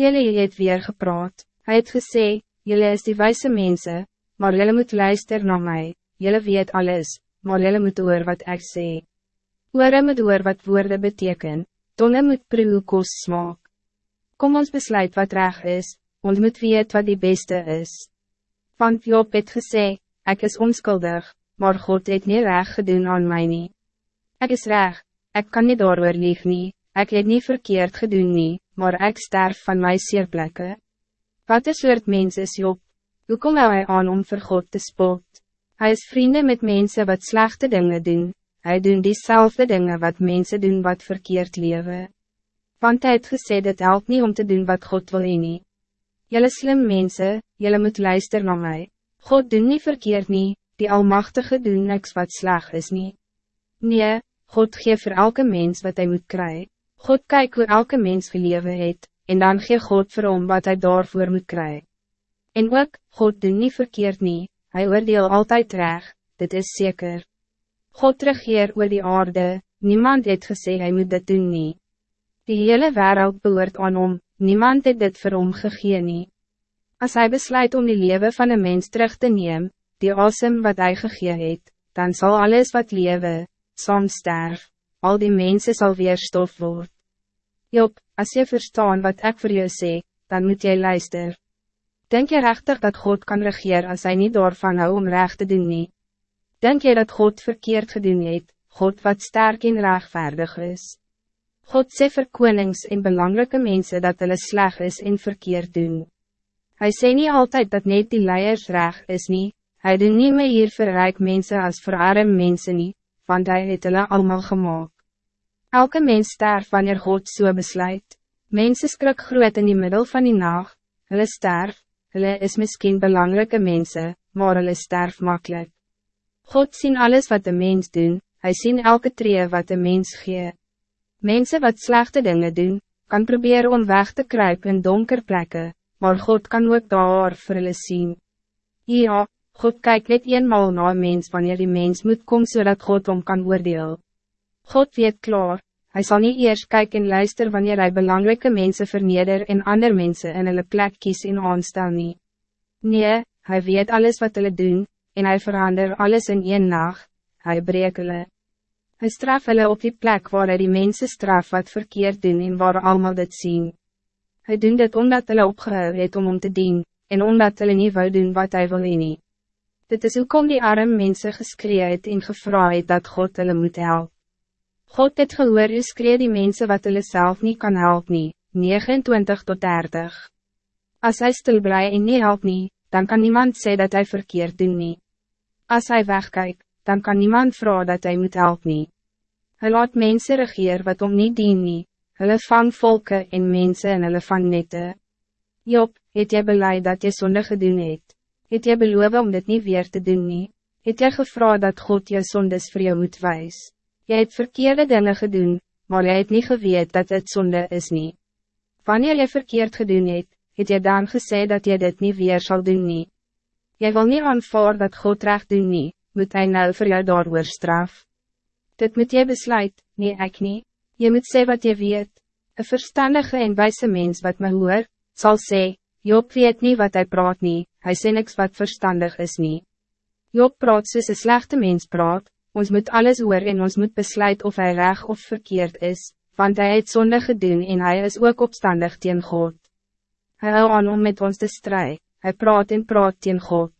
Jelle het weer gepraat, hij het gesê, jelle is die wijze mensen, maar jelle moet luisteren naar mij. jelle weet alles, maar jelle moet hoor wat ik sê. Oore moet hoor wat woorden beteken, tonne moet proe kos smaak. Kom ons besluit wat reg is, ons moet weet wat die beste is. Want Job het gesê, ik is onschuldig, maar God het niet reg gedoen aan mij niet. Ik is reg, ik kan niet doorweer lief nie, ek het niet verkeerd gedoen nie, maar ik sterf van my seerplekke. Wat is soort mens is Job? Hoe kom hij aan om vir God te spot? Hij is vrienden met mensen wat slechte dingen doen, hij doen diezelfde dingen wat mensen doen wat verkeerd leven. Want hij het gesê het helpt niet om te doen wat God wil nie. Jelle slim mensen, jelle moet luisteren naar mij. God doen niet verkeerd niet, die Almachtige doen niks wat slag is niet. Nee, God geeft voor elke mens wat hij moet krijgen. God kijkt hoe elke mens geleven het, en dan geeft God voor hom wat hij daarvoor moet krijgen. En ook, God doen niet verkeerd niet, hij oordeel altijd recht, dit is zeker. God regeer oor die aarde, niemand het gesê hij moet dit doen nie. Die hele wereld behoort aan hom, niemand het dit vir hom gegee nie. As hy besluit om die leven van een mens terug te nemen, die asem wat hij gegee het, dan zal alles wat lewe, soms sterf, al die mensen zal weer stof worden. Job, als je verstaan wat ik voor je zeg, dan moet jij luisteren. Denk je rechtig dat God kan regeren als hij niet doorvan hou om recht te doen nie? Denk je dat God verkeerd gedoen het, God wat sterk en rechtvaardig is? God sê vir konings en belangrijke mensen dat hulle sleg is en verkeerd doen. Hij sê niet altijd dat net die leiers reg is nie, hy doen nie meer hier vir rijk mense as vir arm mense nie, want hij het hulle allemaal gemaakt. Elke mens sterf wanneer God so besluit. Mensen skrik groot in die middel van die nacht, hulle sterf, hulle is misschien belangrijke mensen, maar hulle sterf makkelijk. God zien alles wat de mens doen, hij zien elke tree wat de mens gee. Mensen wat slechte dingen doen, kan proberen om weg te kruipen in donker plekken, maar God kan ook daar vir hulle sien. Ja, God kijkt net eenmaal na een mens wanneer die mens moet komen zodat God om kan oordeel. God weet klaar, hij zal niet eerst kijken en luisteren wanneer hij belangrijke mensen verneder en andere mensen in hulle plek kies en aanstel nie. Nee, hij weet alles wat hulle doen, en hij verander alles in één nacht, hij breek hulle. Hy straf hulle op die plek waar hij die mensen straf wat verkeerd doen en waar allemaal dit zien. Hij doen dit omdat hulle opgehou het om om te dien, en omdat hulle nie wou doen wat hij wil nie. Dit is ook om die arme mensen geskree het en gevra het dat God hulle moet helpen. God het gehoor hoe skree die mensen wat hulle self nie kan help nie, 29 tot 30. As hy stil bly en nie help nie, dan kan niemand sê dat hij verkeerd doen nie. As hy wegkyk, dan kan niemand vragen dat hij moet help nie. Hy laat mense regeer wat om niet dien nie, hulle vang volke en mense en hulle vang nette. Job, het jy beleid dat jy sonde gedoen het? Het jy beloof om dit niet weer te doen nie? Het jy gevra dat God jou sondes voor jou moet wijzen? Je hebt verkeerde dingen gedaan, maar je hebt niet geweet dat het zonde is niet. Wanneer je verkeerd gedaan hebt, het je dan gezegd dat je dit niet weer zal doen niet. Je wil niet aanvaar dat God recht doen niet, moet hij nou voor jou daardoor straf. Dit moet je besluit, nee ik niet. Je moet zeggen wat je weet. Een verstandige en wijze mens wat me hoor, zal zeggen, Job weet niet wat hij praat niet, hij zegt niks wat verstandig is niet. Job praat soos een slechte mens praat, ons moet alles hoor en ons moet besluit of hij reg of verkeerd is, want hij het zonde gedoen en hij is ook opstandig tegen God. Hij hou aan om met ons te strijden, hij praat en praat tegen God.